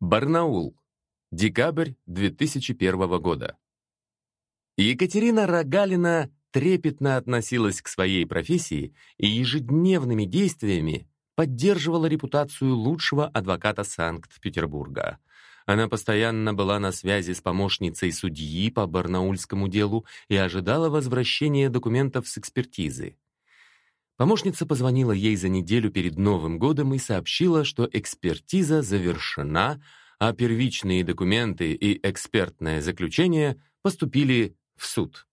Барнаул. Декабрь 2001 года. Екатерина Рогалина трепетно относилась к своей профессии и ежедневными действиями поддерживала репутацию лучшего адвоката Санкт-Петербурга. Она постоянно была на связи с помощницей судьи по барнаульскому делу и ожидала возвращения документов с экспертизы. Помощница позвонила ей за неделю перед Новым годом и сообщила, что экспертиза завершена, а первичные документы и экспертное заключение поступили в суд.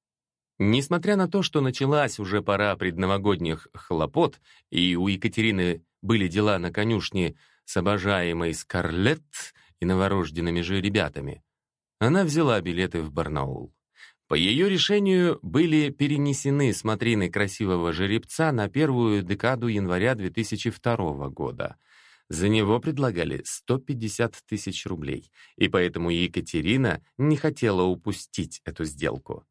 Несмотря на то, что началась уже пора предновогодних хлопот, и у Екатерины были дела на конюшне с обожаемой Скарлетт и новорожденными же ребятами, она взяла билеты в Барнаул. По ее решению были перенесены смотрины красивого жеребца на первую декаду января 2002 года. За него предлагали 150 тысяч рублей, и поэтому Екатерина не хотела упустить эту сделку.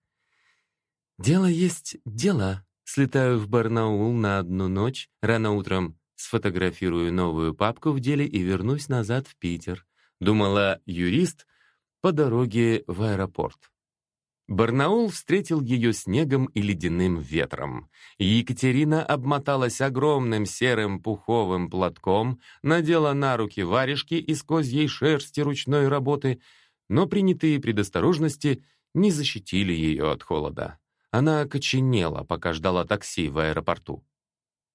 «Дело есть дело. Слетаю в Барнаул на одну ночь, рано утром сфотографирую новую папку в деле и вернусь назад в Питер», думала юрист по дороге в аэропорт. Барнаул встретил ее снегом и ледяным ветром. Екатерина обмоталась огромным серым пуховым платком, надела на руки варежки из козьей шерсти ручной работы, но принятые предосторожности не защитили ее от холода. Она окоченела, пока ждала такси в аэропорту.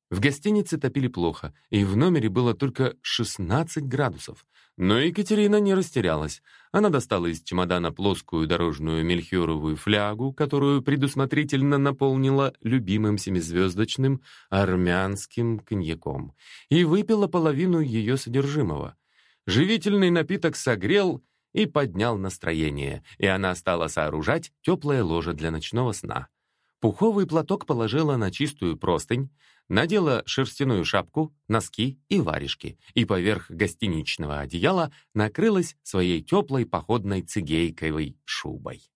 В гостинице топили плохо, и в номере было только 16 градусов. Но Екатерина не растерялась. Она достала из чемодана плоскую дорожную мельхиоровую флягу, которую предусмотрительно наполнила любимым семизвездочным армянским коньяком, и выпила половину ее содержимого. Живительный напиток согрел и поднял настроение, и она стала сооружать теплое ложе для ночного сна. Пуховый платок положила на чистую простынь, надела шерстяную шапку, носки и варежки, и поверх гостиничного одеяла накрылась своей теплой походной цигейковой шубой.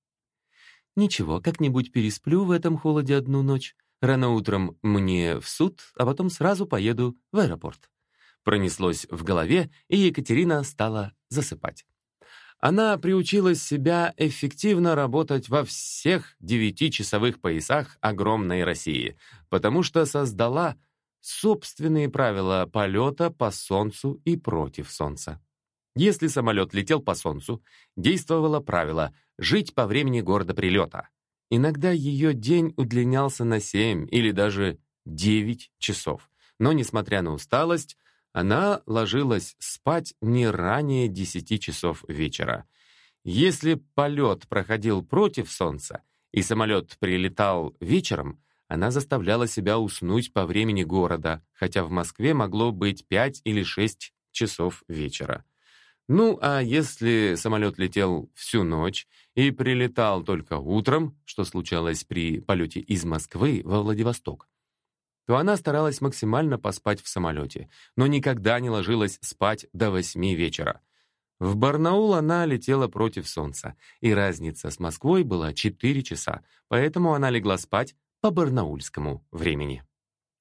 «Ничего, как-нибудь пересплю в этом холоде одну ночь. Рано утром мне в суд, а потом сразу поеду в аэропорт». Пронеслось в голове, и Екатерина стала засыпать. Она приучила себя эффективно работать во всех девятичасовых поясах огромной России, потому что создала собственные правила полета по Солнцу и против Солнца. Если самолет летел по Солнцу, действовало правило «жить по времени города прилета». Иногда ее день удлинялся на 7 или даже 9 часов. Но, несмотря на усталость, она ложилась спать не ранее 10 часов вечера. Если полет проходил против Солнца, и самолет прилетал вечером, она заставляла себя уснуть по времени города, хотя в Москве могло быть 5 или 6 часов вечера. Ну, а если самолет летел всю ночь и прилетал только утром, что случалось при полете из Москвы во Владивосток, то она старалась максимально поспать в самолете, но никогда не ложилась спать до восьми вечера. В Барнаул она летела против солнца, и разница с Москвой была 4 часа, поэтому она легла спать по барнаульскому времени.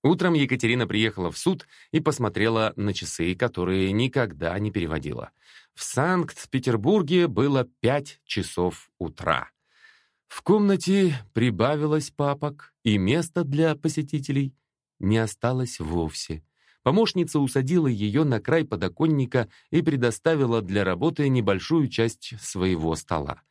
Утром Екатерина приехала в суд и посмотрела на часы, которые никогда не переводила. В Санкт-Петербурге было 5 часов утра. В комнате прибавилось папок, и места для посетителей не осталось вовсе. Помощница усадила ее на край подоконника и предоставила для работы небольшую часть своего стола.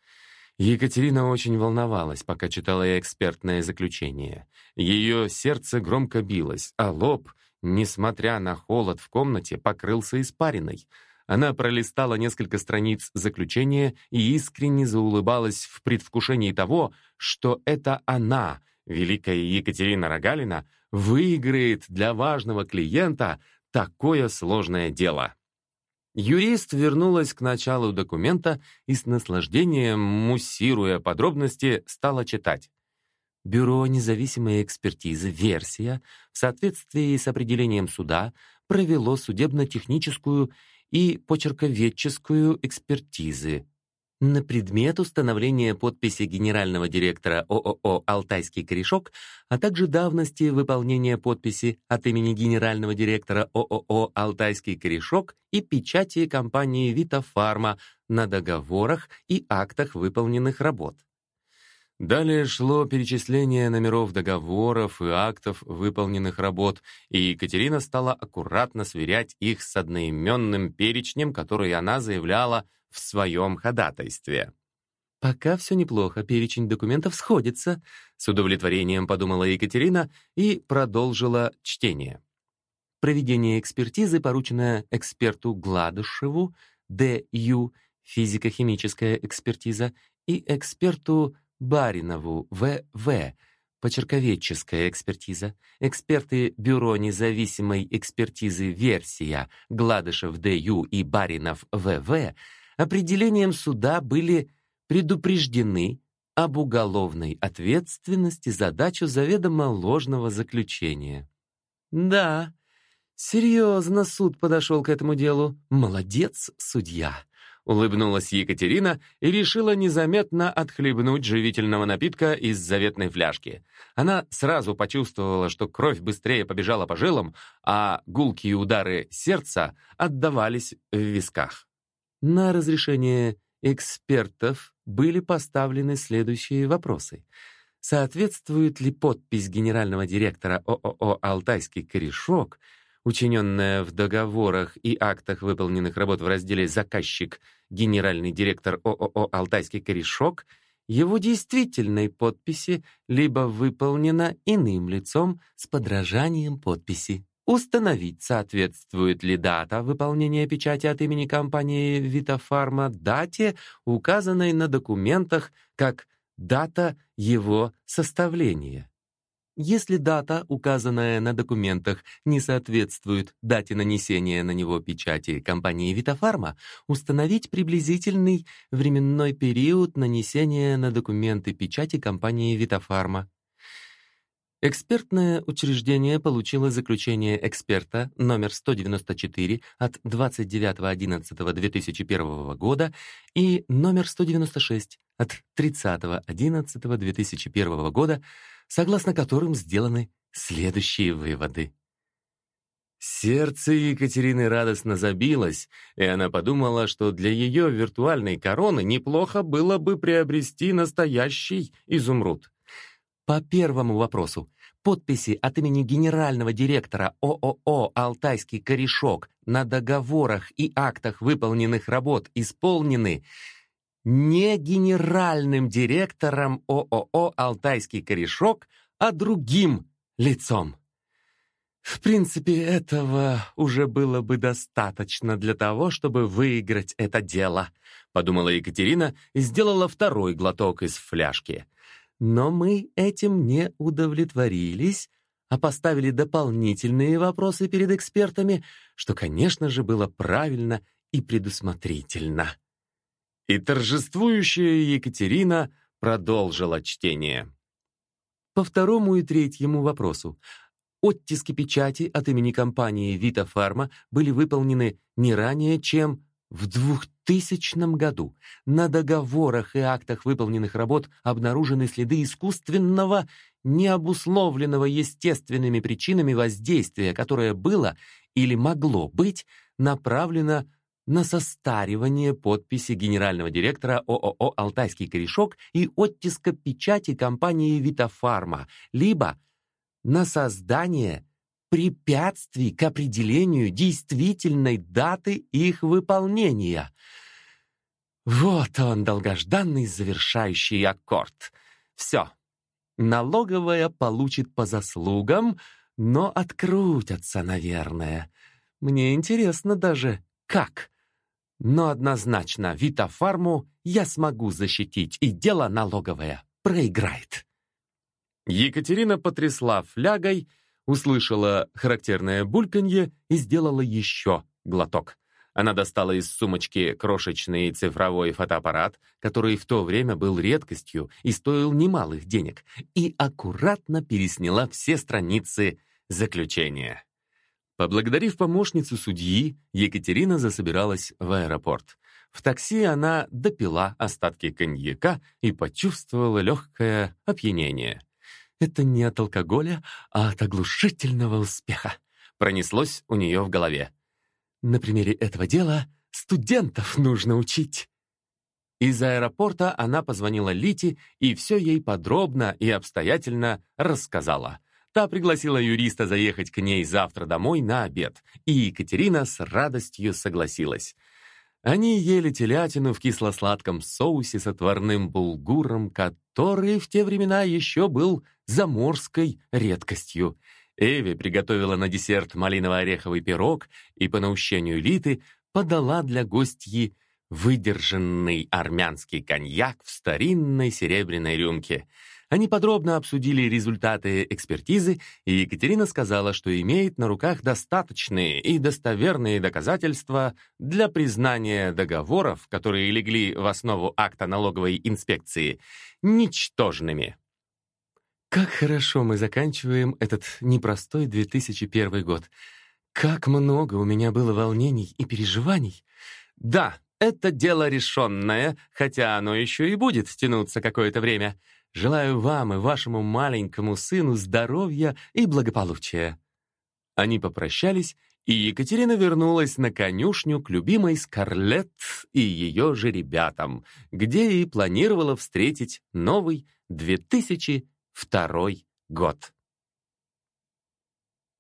Екатерина очень волновалась, пока читала экспертное заключение. Ее сердце громко билось, а лоб, несмотря на холод в комнате, покрылся испариной. Она пролистала несколько страниц заключения и искренне заулыбалась в предвкушении того, что это она, великая Екатерина Рогалина, выиграет для важного клиента такое сложное дело. Юрист вернулась к началу документа и с наслаждением, муссируя подробности, стала читать. Бюро независимой экспертизы «Версия» в соответствии с определением суда провело судебно-техническую и почерковедческую экспертизы. На предмет установления подписи генерального директора ООО «Алтайский корешок», а также давности выполнения подписи от имени генерального директора ООО «Алтайский корешок» и печати компании «Витафарма» на договорах и актах выполненных работ. Далее шло перечисление номеров договоров и актов выполненных работ, и Екатерина стала аккуратно сверять их с одноименным перечнем, который она заявляла в своем ходатайстве. «Пока все неплохо, перечень документов сходится», с удовлетворением подумала Екатерина и продолжила чтение. Проведение экспертизы поручено эксперту Гладышеву, Д.Ю., физико-химическая экспертиза, и эксперту Баринову, В.В., почерковедческая экспертиза, эксперты Бюро независимой экспертизы «Версия» Гладышев Д.Ю. и Баринов В.В. определением суда были предупреждены об уголовной ответственности за дачу заведомо ложного заключения. Да, серьезно суд подошел к этому делу. Молодец, судья. Улыбнулась Екатерина и решила незаметно отхлебнуть живительного напитка из заветной фляжки. Она сразу почувствовала, что кровь быстрее побежала по жилам, а гулкие удары сердца отдавались в висках. На разрешение экспертов были поставлены следующие вопросы. Соответствует ли подпись генерального директора ООО «Алтайский корешок» учиненная в договорах и актах выполненных работ в разделе «Заказчик» генеральный директор ООО «Алтайский корешок» его действительной подписи либо выполнена иным лицом с подражанием подписи. Установить, соответствует ли дата выполнения печати от имени компании «Витафарма» дате, указанной на документах как дата его составления. Если дата, указанная на документах, не соответствует дате нанесения на него печати компании Витафарма, установить приблизительный временной период нанесения на документы печати компании Витафарма. Экспертное учреждение получило заключение эксперта номер 194 от 29.11.2001 года и номер 196 от 30.11.2001 года согласно которым сделаны следующие выводы. Сердце Екатерины радостно забилось, и она подумала, что для ее виртуальной короны неплохо было бы приобрести настоящий изумруд. По первому вопросу. Подписи от имени генерального директора ООО «Алтайский корешок» на договорах и актах выполненных работ исполнены не генеральным директором ООО «Алтайский корешок», а другим лицом. В принципе, этого уже было бы достаточно для того, чтобы выиграть это дело, подумала Екатерина и сделала второй глоток из фляжки. Но мы этим не удовлетворились, а поставили дополнительные вопросы перед экспертами, что, конечно же, было правильно и предусмотрительно. И торжествующая Екатерина продолжила чтение. По второму и третьему вопросу. Оттиски печати от имени компании «Вита Фарма» были выполнены не ранее, чем в 2000 году. На договорах и актах выполненных работ обнаружены следы искусственного, необусловленного естественными причинами воздействия, которое было или могло быть направлено на состаривание подписи генерального директора ООО «Алтайский корешок» и оттиска печати компании «Витафарма», либо на создание препятствий к определению действительной даты их выполнения. Вот он, долгожданный завершающий аккорд. Все. Налоговая получит по заслугам, но открутятся, наверное. Мне интересно даже, как. Но однозначно Витафарму я смогу защитить, и дело налоговое проиграет. Екатерина потрясла флягой, услышала характерное бульканье и сделала еще глоток. Она достала из сумочки крошечный цифровой фотоаппарат, который в то время был редкостью и стоил немалых денег, и аккуратно пересняла все страницы заключения. Поблагодарив помощницу судьи, Екатерина засобиралась в аэропорт. В такси она допила остатки коньяка и почувствовала легкое опьянение. «Это не от алкоголя, а от оглушительного успеха», пронеслось у нее в голове. «На примере этого дела студентов нужно учить». Из аэропорта она позвонила Лите и все ей подробно и обстоятельно рассказала. Та пригласила юриста заехать к ней завтра домой на обед, и Екатерина с радостью согласилась. Они ели телятину в кисло-сладком соусе с отварным булгуром, который в те времена еще был заморской редкостью. Эви приготовила на десерт малиново-ореховый пирог и по наущению Литы подала для гостьи выдержанный армянский коньяк в старинной серебряной рюмке — они подробно обсудили результаты экспертизы, и Екатерина сказала, что имеет на руках достаточные и достоверные доказательства для признания договоров, которые легли в основу акта налоговой инспекции, ничтожными. Как хорошо мы заканчиваем этот непростой 2001 год. Как много у меня было волнений и переживаний. Да, это дело решенное, хотя оно еще и будет тянуться какое-то время. Желаю вам и вашему маленькому сыну здоровья и благополучия». Они попрощались, и Екатерина вернулась на конюшню к любимой Скарлетт и ее же ребятам, где и планировала встретить новый 2002 год.